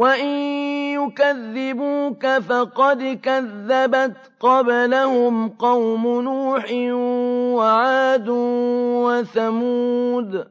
وَإِن يُكَذِّبُوكَ فَقَدْ كَذَّبَتْ قَبْلَهُمْ قَوْمُ نُوحٍ وَعَادٌ وَثَمُودُ